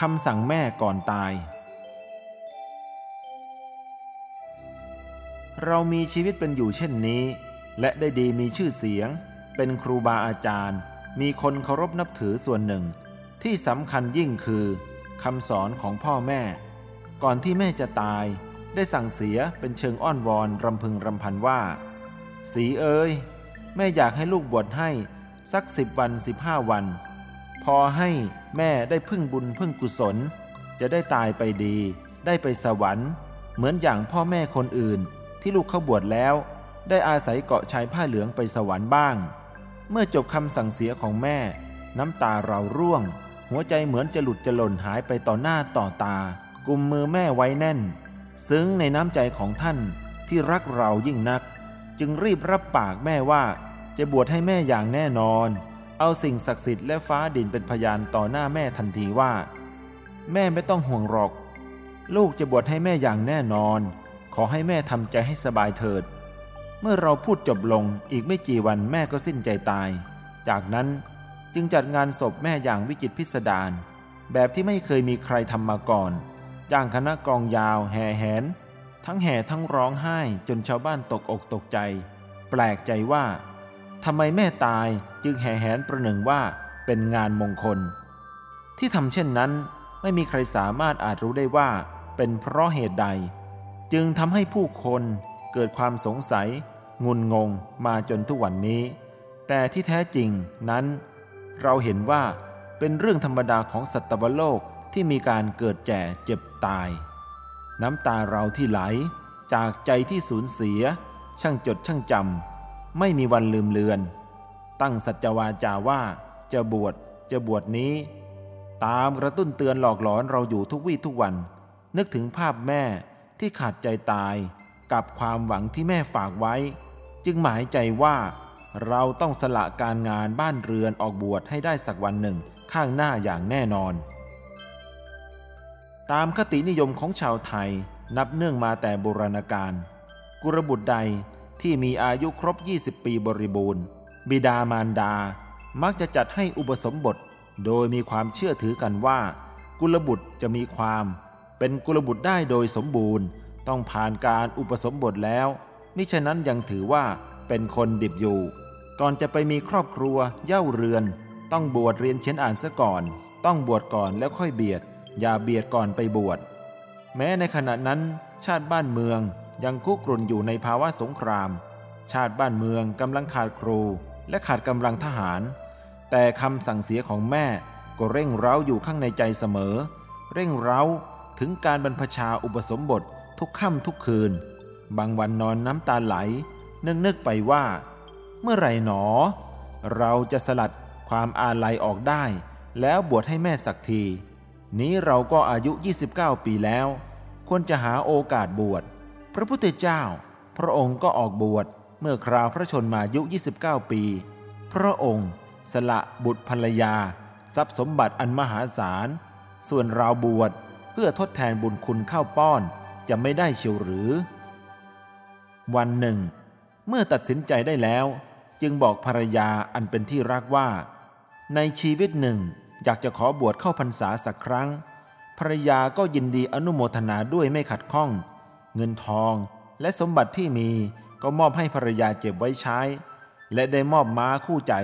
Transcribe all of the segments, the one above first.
คำสั่งแม่ก่อนตาย เรามีชีวิตเป็นอยู่เช่นนี้ และได้ดีมีชื่อเสียง เป็นครูบาอาจารย์ มีคนเคารพนับถือส่วนหนึ่ง ที่สำคัญยิ่งคือคำสอนของพ่อแม่ ก่อนที่แม่จะตาย ได้สั่งเสียเป็นเชิงอ้อนวอนรำพึงรำพันว่า สีเอ้ยแม่อยากให้ลูกบวชให้สักสิบวันสิบห้าวัน พอให้แม่ได้พึ่งบุญพึ่งกุศล จะได้ตายไปดี ได้ไปสวรรค์ เหมือนอย่างพ่อแม่คนอื่น ที่ลูกเขาบวชแล้ว ได้อาศัยเกาะชายผ้าเหลืองไปสวรรค์บ้าง เมื่อจบคำสั่งเสียของแม่ น้ำตาเราร่วง หัวใจเหมือนจะหลุดจะหล่นหายไปต่อหน้าต่อตา กุมมือแม่ไว้แน่น ซึ้งในน้ำใจของท่านที่รักเรายิ่งนัก จึงรีบรับปากแม่ว่า จะบวชให้แม่อย่างแน่นอน เอาสิ่งศักดิ์สิทธิ์และฟ้าดินเป็นพยานต่อหน้าแม่ทันทีว่า แม่ไม่ต้องห่วงหรอก ลูกจะบวชให้แม่อย่างแน่นอน ขอให้แม่ทำใจให้สบายเถิด เมื่อเราพูดจบลงอีกไม่กี่วันแม่ก็สิ้นใจตาย จากนั้นจึงจัดงานศพแม่อย่างวิจิตพิสดารแบบที่ไม่เคยมีใครทำมาก่อน จ้างคณะกองยาวแห่แหน ทั้งแห่ทั้งร้องไห้จนชาวบ้านตกอกตกใจ แปลกใจว่า ทำไมแม่ตายจึงแห่แหนประหนึ่งว่าเป็นงานมงคล ที่ทำเช่นนั้นไม่มีใครสามารถอาจรู้ได้ว่าเป็นเพราะเหตุใด จึงทำให้ผู้คนเกิดความสงสัย งุนงงมาจนทุกวันนี้ แต่ที่แท้จริงนั้น เราเห็นว่าเป็นเรื่องธรรมดาของสัตวโลกที่มีการเกิดแก่เจ็บตาย น้ำตาเราที่ไหล จากใจที่สูญเสีย ช่างจดช่างจำ ไม่มีวันลืมเลือน ตั้งสัจวาจาว่าจะบวชจะบวชนี้ ตามกระตุ้นเตือนหลอกหลอนเราอยู่ทุกวี่ทุกวัน นึกถึงภาพแม่ที่ขาดใจตายกับความหวังที่แม่ฝากไว้ จึงหมายใจว่าเราต้องสละการงานบ้านเรือนออกบวชให้ได้สักวันหนึ่งข้างหน้าอย่างแน่นอน ตามคตินิยมของชาวไทยนับเนื่องมาแต่โบราณกาลกุรบุตรใด ที่มีอายุครบ 20 ปีบริบูรณ์ บิดามารดา มักจะจัดให้อุปสมบท โดยมีความเชื่อถือกันว่า กุลบุตรจะมีความ เป็นกุลบุตรได้โดยสมบูรณ์ ต้องผ่านการอุปสมบทแล้ว มิฉะนั้นยังถือว่าเป็นคนดิบอยู่ ก่อนจะไปมีครอบครัวเย่าเรือน ต้องบวชเรียนเขียนอ่านซะก่อน ต้องบวชก่อนแล้วค่อยเบียด อย่าเบียดก่อนไปบวช แม้ในขณะนั้นชาติบ้านเมือง ยังคุกรุ่นอยู่ในภาวะสงคราม ชาติบ้านเมืองกำลังขาดครู และขาดกำลังทหาร แต่คำสั่งเสียของแม่ก็เร่งเร้าอยู่ข้างในใจเสมอ เร่งเร้าถึงการบรรพชาอุปสมบททุกค่ำทุกคืน บางวันนอนน้ำตาไหล นึกนึกไปว่า เมื่อไรหนอ เราจะสลัดความอาลัยออกได้ แล้วบวชให้แม่สักที นี้เราก็อายุ 29 ปีแล้ว ควรจะหาโอกาสบวช พระพุทธเจ้า พระองค์ก็ออกบวชเมื่อคราวพระชนมายุ 29 ปี พระองค์สละบุตรภรรยา ทรัพย์สมบัติอันมหาศาล ส่วนเราบวชเพื่อทดแทนบุญคุณเข้าป้อนจะไม่ได้เชียวหรือ วันหนึ่ง เมื่อตัดสินใจได้แล้ว จึงบอกภรรยาอันเป็นที่รักว่า ในชีวิตหนึ่งอยากจะขอบวชเข้าพรรษาสักครั้ง ภรรยาก็ยินดีอนุโมทนาด้วยไม่ขัดข้อง เงินทอง และสมบัติที่มีก็มอบให้ภรรยาเก็บไว้ใช้ และได้มอบม้าคู่ใจ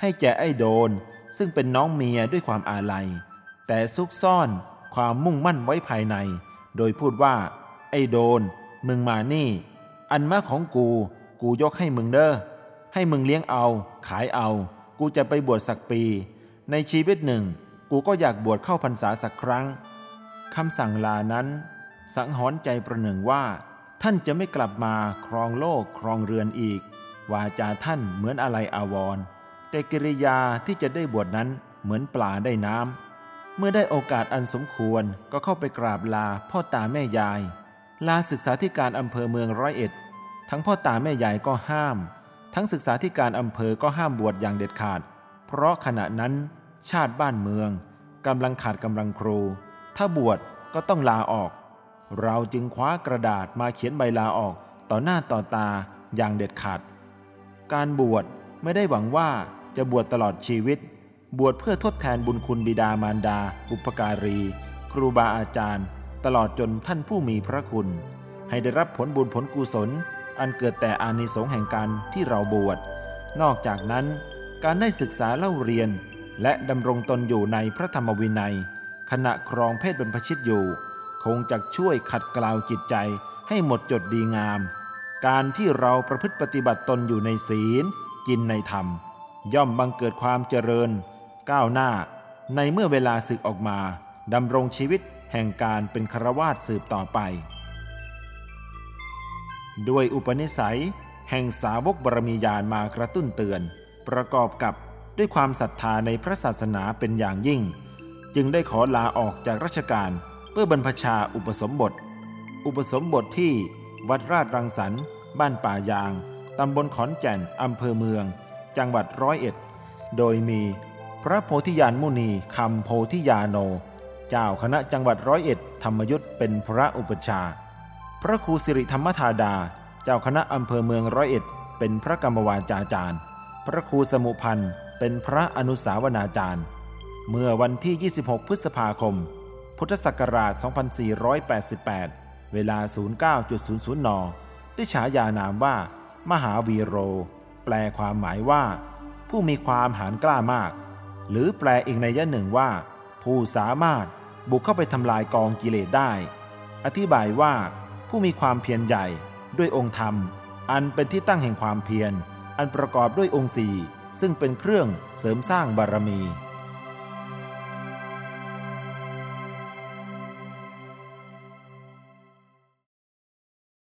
ให้แก่ไอ้โดน ซึ่งเป็นน้องเมียด้วยความอาลัย แต่ซุกซ่อนความมุ่งมั่นไว้ภายใน โดยพูดว่า ไอ้โดน มึงมานี่ อันม้าของกู กูยกให้มึงเด้อให้มึงเลี้ยงเอา ขายเอา กูจะไปบวชสักปี ในชีวิตหนึ่ง กูก็อยากบวชเข้าพรรษาสักครั้งคำสั่งลานั้น สังหรณ์ใจประหนึ่งว่า ท่านจะไม่กลับมาครองโลกครองเรือนอีก วาจาท่านเหมือนอะไรอาวร แต่กิริยาที่จะได้บวชนั้นเหมือนปลาได้น้ำ เมื่อได้โอกาสอันสมควรก็เข้าไปกราบลาพ่อตาแม่ยาย ลาศึกษาธิการอำเภอเมืองร้อยเอ็ด ทั้งพ่อตาแม่ยายก็ห้าม ทั้งศึกษาธิการอำเภอก็ห้ามบวชอย่างเด็ดขาด เพราะขณะนั้น ชาติบ้านเมืองกำลังขาดกำลังครู ถ้าบวชก็ต้องลาออก เราจึงคว้ากระดาษมาเขียนใบลาออกต่อหน้าต่อตาอย่างเด็ดขาด การบวชไม่ได้หวังว่าจะบวชตลอดชีวิต บวชเพื่อทดแทนบุญคุณบิดามารดา บุปการี ครูบาอาจารย์ ตลอดจนท่านผู้มีพระคุณ ให้ได้รับผลบุญผลกุศล อันเกิดแต่อานิสงส์แห่งการที่เราบวช นอกจากนั้น การได้ศึกษาเล่าเรียน และดำรงตนอยู่ในพระธรรมวินัย ขณะครองเพศบรรพชิตอยู่ คงจะช่วยขัดเกลาจิตใจให้หมดจดดีงาม การที่เราประพฤติปฏิบัติตนอยู่ในศีล กินในธรรม ย่อมบังเกิดความเจริญ ก้าวหน้า ในเมื่อเวลาศึกออกมาดำรงชีวิตแห่งการเป็นครวาสสืบต่อไป ด้วยอุปนิสัย แห่งสาวกบรมีญาณมากระตุ้นเตือน ประกอบกับด้วยความศรัทธาในพระศาสนาเป็นอย่างยิ่ง จึงได้ขอลาออกจากราชการ เพื่อบรรพชาอุปสมบท อุปสมบทที่วัดราชรังสรรค์บ้านป่ายาง ตำบลขอนแก่น อำเภอเมือง จังหวัดร้อยเอ็ด โดยมีพระโพธิญาณมุนีคำโพธิญาโน เจ้าคณะจังหวัดร้อยเอ็ดธรรมยุทธเป็นพระอุปชา พระครูสิริธรรมธาดา เจ้าคณะอำเภอเมืองร้อยเอ็ด เป็นพระกรรมวาจาจารย์ พระครูสมุพันธ์เป็นพระอนุสาวนาจารย์ เมื่อวันที่ 26 พฤษภาคม พุทธศักราช 2488 เวลา 09.00 น ได้ฉายานามว่า มหาวีโร แปลความหมายว่า ผู้มีความหานกล้ามาก หรือแปลอีกในยะหนึ่งว่า ผู้สามารถบุกเข้าไปทำลายกองกิเลสได้ อธิบายว่าผู้มีความเพียรใหญ่ด้วยองค์ธรรม อันเป็นที่ตั้งแห่งความเพียร อันประกอบด้วยองค์สี่ซึ่งเป็นเครื่องเสริมสร้างบารมี